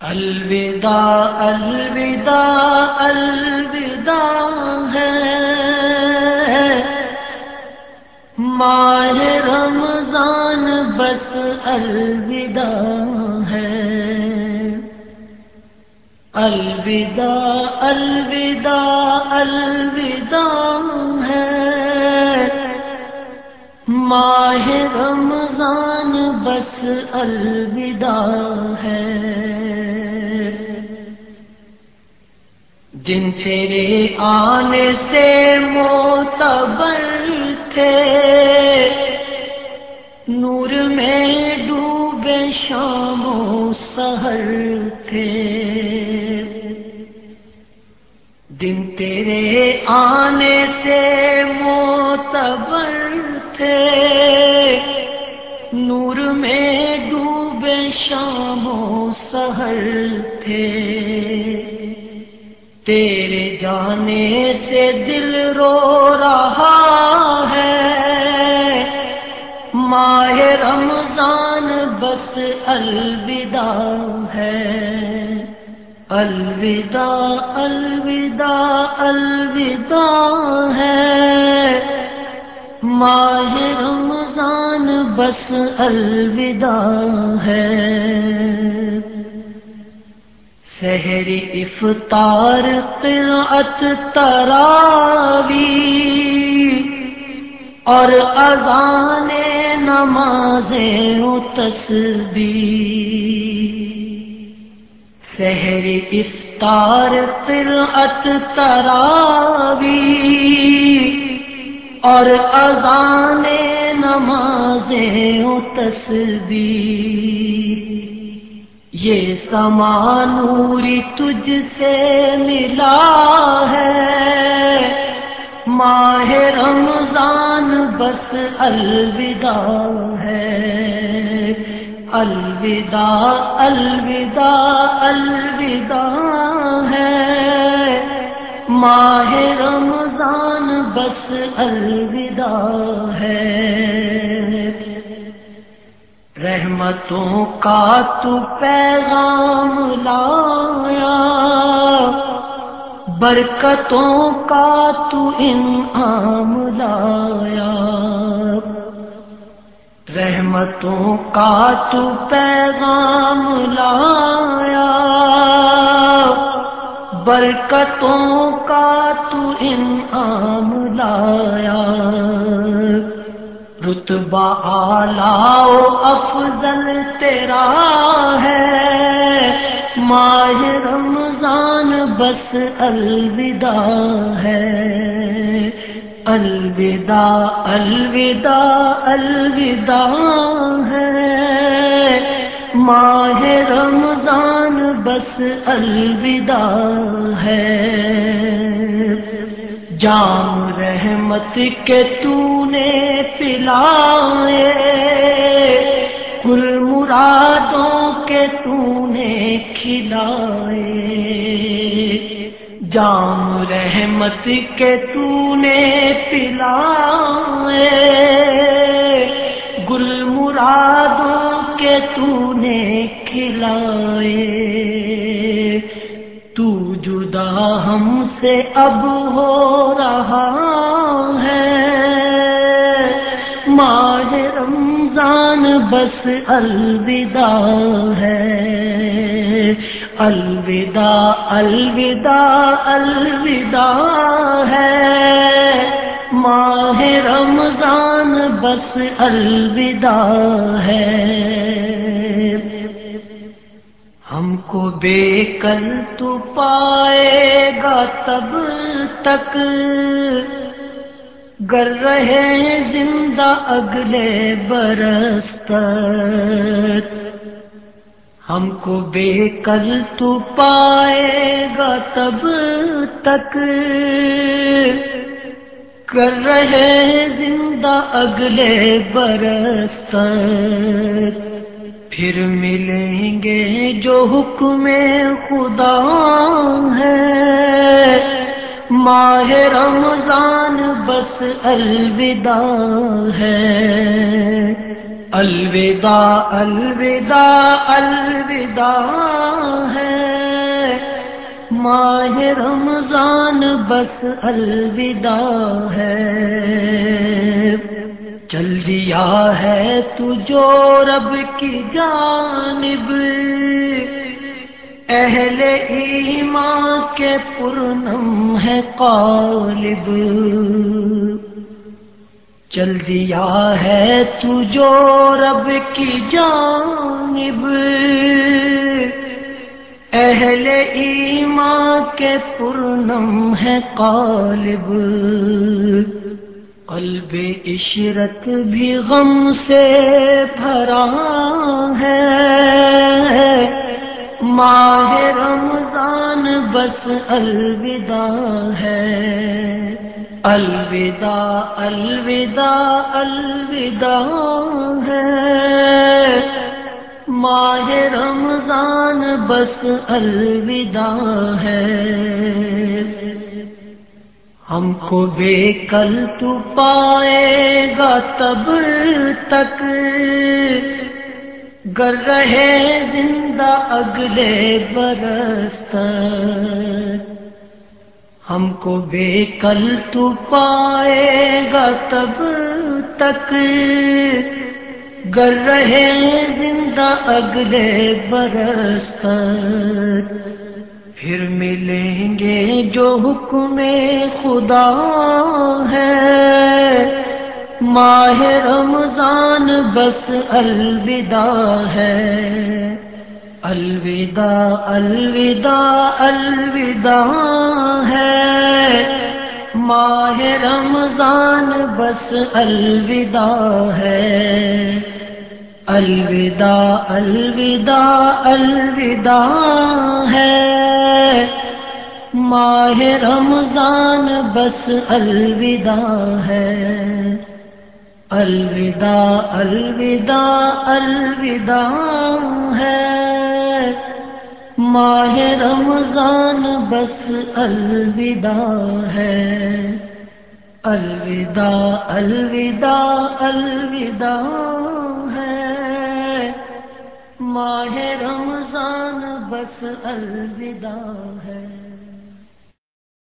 الوداع الوداع الوداع ہے۔ ماہ رمضان بس الوداع ہے۔ الوداع الوداع الوداع ہے۔ ماہ رمضان بس الوداع ہے۔ دن تیرے آنے سے موتبر تھے، نور میں ڈوبے شام و سہر تھے۔ دن تیرے آنے سے موتبر تھے۔ نور میں ڈوبے شام و سہر تھے۔ تیرے جانے سے دل رو رہا ہے۔ ماہ رمضان بس الوداع ہے۔ الوداع الوداع الوداع ہے۔ ماہ رمضان بس الوداع ہے۔ سحری افطار قرأت تراوی اور اذان نمازیں و تسبیح۔ سحری افطار قرأت تراوی اور اذان نمازیں و تسبیح۔ یہ سمانوری تجھ سے ملا ہے۔ ماہ رمضان بس الوداع ہے۔ الوداع الوداع الوداع ہے۔ ماہ رمضان بس الوداع ہے۔ رحمتوں کا تو پیغام لایا، برکتوں کا تو انعام لایا۔ رحمتوں کا تو پیغام لایا، برکتوں کا رتبہ آلہ افضل تیرا ہے۔ ماہ رمضان بس الوداع ہے۔ الوداع الوداع الوداع ہے۔ ماہ رمضان بس الوداع ہے۔ جام رحمت کے تو نے پلائے کل مرادوں کے تو نے کھلائے۔ جام رحمت کے تو نے پلائے گل مرادوں کے تو نے کھلائے۔ تو جدا ہم سے اب ہو رہا ہے ماہ رمضان بس الوداع ہے۔ الوداع الوداع الوداع ہے۔ ماہ رمضان بس الوداع ہے۔ ہم کو بے کر تو پائے گا تب تک۔ گر رہے زندہ اگلے برس تک ہم کو بے کل تو پائے گا تب تک۔ کر رہے زندہ اگلے برس تک پھر ملیں گے جو حکم خدا ہے۔ ماہ رمضان بس الوداع ہے۔ الوداع الوداع الوداع ہے۔ ماہ رمضان بس الوداع ہے۔ چل دیا ہے تو جو رب کی جانب۔ اہل ایمان کے پورنم ہے قالب۔ چل دیا ہے تو جو رب کی جانب۔ اہل ایمان کے پورنم ہے قالب۔ قلب عشرت بھی غم سے بھرا ہے۔ ماہ رمضان بس الوداع ہے۔ الوداع الوداع الوداع ہے۔ ماہ رمضان بس الوداع ہے۔ ہم کو بے کل تو پائے گا تب تک۔ گر رہے زندہ اگلے برس تک ہم کو بے کل تو پائے گا تب تک۔ گر رہے زندہ اگلے برس تک پھر ملیں گے جو حکم خدا ہے۔ ماہ رمضان بس الوداع ہے۔ الوداع الوداع الوداع ہے۔ ماہ رمضان بس الوداع ہے۔ الوداع الوداع الوداع ہے۔ ماہ رمضان بس الوداع ہے۔ الوداع الوداع الوداع ہے۔ ماہ رمضان بس الوداع ہے۔ الوداع الوداع الوداع ہے۔ ماہ رمضان بس الوداع ہے۔